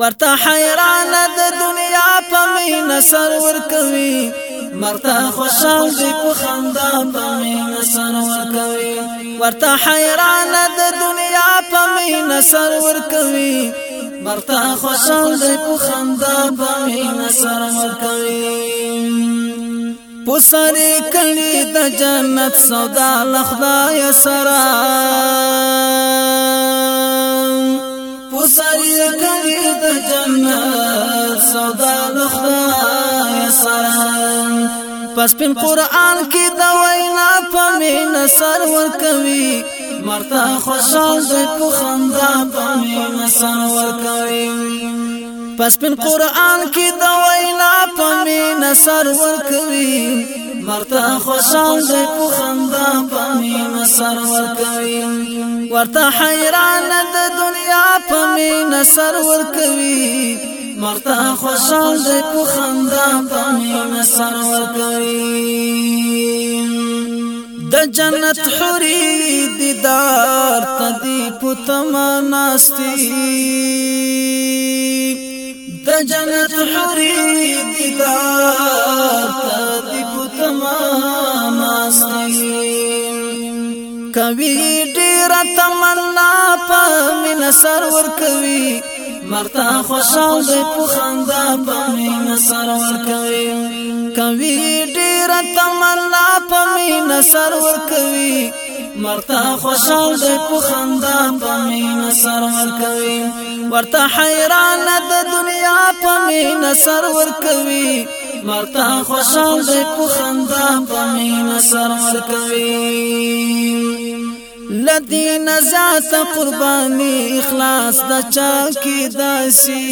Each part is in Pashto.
ورته حیران د دنیا په مین سرور کوي مرته خوشال دی په خندا په مین سرور کوي ورته حیران د دنیا په مین سرور کوي مرته خوشال دی په خندا په مین سرور کوي پسری کړي د جنت سودا لخدای سره سر کړی د جنت سودا د خدای سره پس پن قران کې د وینا په مين سر ور کوي مرته خوشال د په خندا په مين سر ور کوي پس پن قران کې د وینا په مين سر ور کوي مرته خوشال د په خندا په مين سر ور کوي ورته حیران د دنیا په مین سر ور کوي مرتا خوشال د په خندا په مین سر ور کوي د جنت حوري دیدار تدی پتما ناستی د جنت حوري دیدار تدی پتما ناستی کوي نصر ور کوي مرتا خوشال دی په خندا باندې نصر ور کوي کوي ډیر تمنا په می نصر ور کوي مرتا خوشال دی په خندا باندې نصر ور کوي ورته حیران د دنیا په می نصر ور کوي مرتا خوشال دی په خندا باندې نصر ور کوي لدین ذات قربانی اخلاص د چا کی داسی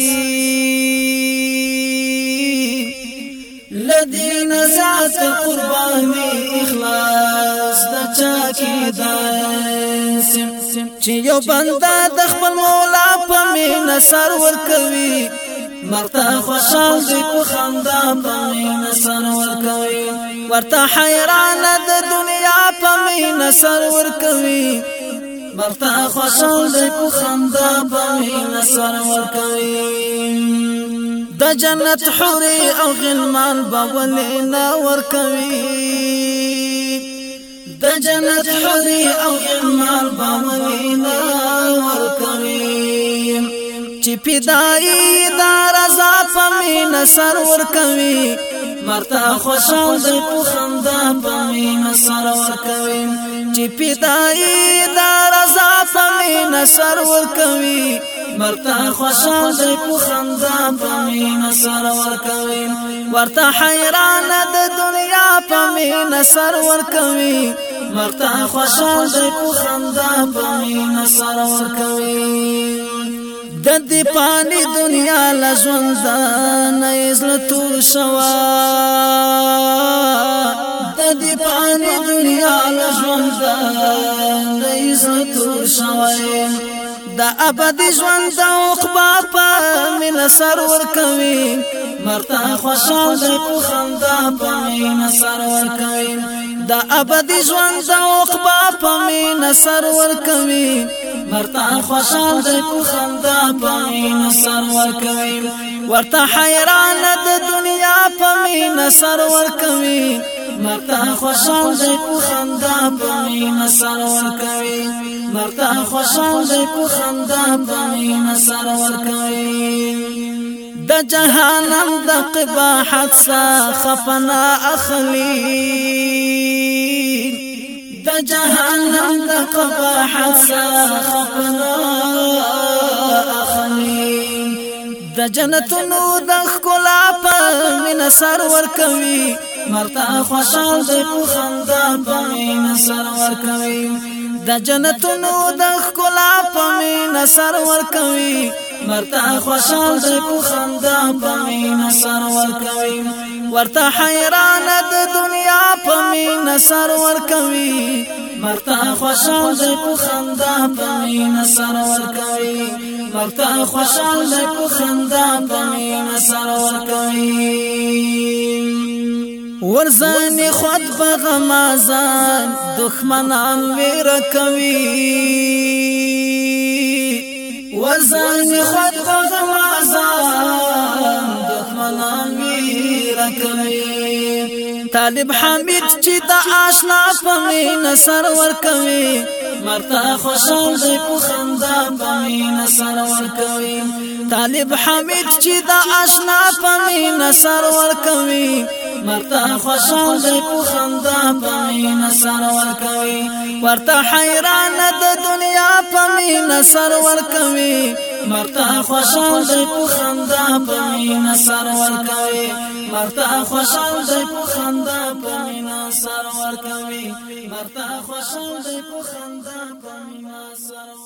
لدین ذات قربانی اخلاص د چا کی داسی چې یو بندا د خپل مولا په مینه سر ور کوي مرته خوشاله په خندا باندې سر ور کوي ورته حیران نه سرور کوي مرتا خوشاله په خندا باندې نه سرور کوي د جنت حوري او غلمان باولې نه ور کوي د جنت حوري او غلمان باولې نه ور کوي چې پیدای دا رضا په مين سرور کوي مرتا خوشال د خندا په مینا سر ورکوي چې پیدای دا رضا په مینا سر ورکوي مرتا خوشال د خندا په مینا سر ورکوي ورته حیران د دنیا په مینا سر ورکوي مرتا خوشال د خندا په مینا سر ورکوي د دې پانی دنیا لژوند زانه اسله تور شوا د دې پانی دنیا لژوند زانه اسله تور شوا د ابد ژوند او خبا په من سرور کوي مرتا خوشال د خندا په من سرور کوي د ابد ژوند او خبا په من سرور کوي مرتا خوشال د خندا پامین سر ور کوي ورته حیران د دنیا پامین سر ور کوي مرتا خوشال د خندا پامین سر ور کوي مرتا خوشال د خندا پامین سر ور کوي د جهانم د قباحت سا خفنا اخلي د جهنم د قباحت خپنا اخلي د جنتونو د ښکلا په مین سر ور کوي مرتا خوشال د خندا په مین سر ور کوي د جنتونو د ښکلا په مین سر ور کوي مرتا خوشال د خندا په مین سر ور کوي ورته حیران د دنیا په مین سر ور کوي مرتا خوشال د خندا په مین سر ور کوي مرتا خوشال د خندا په مین سر ور کوي ورزان خود بغمازان دخمنان ویر کوي ورزان خود بغمازان دخمنان ویر کوي طالب حمید چې د آشنا په مين سرور کوي مرتا خوشال دی په خندا په مين سرور کوي طالب حمید چې د آشنا په مين سرور کوي مرتا خوشال دی په خندا په مين سرور کوي ورته حیران د دنیا په مين سرور کوي مرتا خوشال دی په خندا په مين سرور کوي مرتا خوشال دی په خندا په مینا سر ور کوي مرتا خوشال دی په خندا په مینا سر